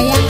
voy a